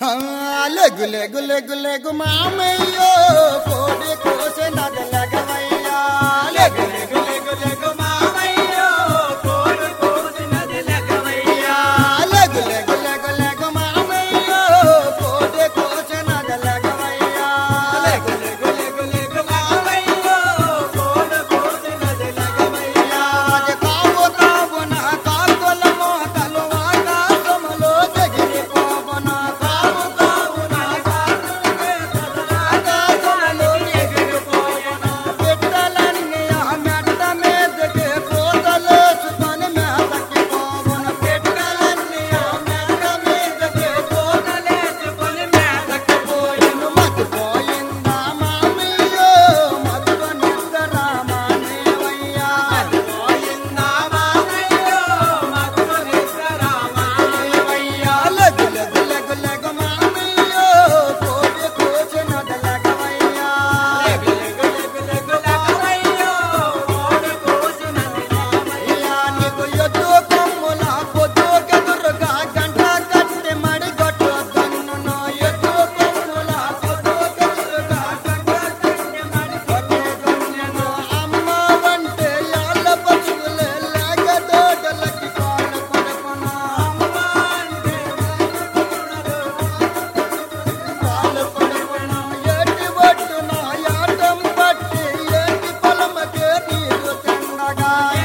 Ah, le gule gule gule gule gule gule gule gule gule লাগায়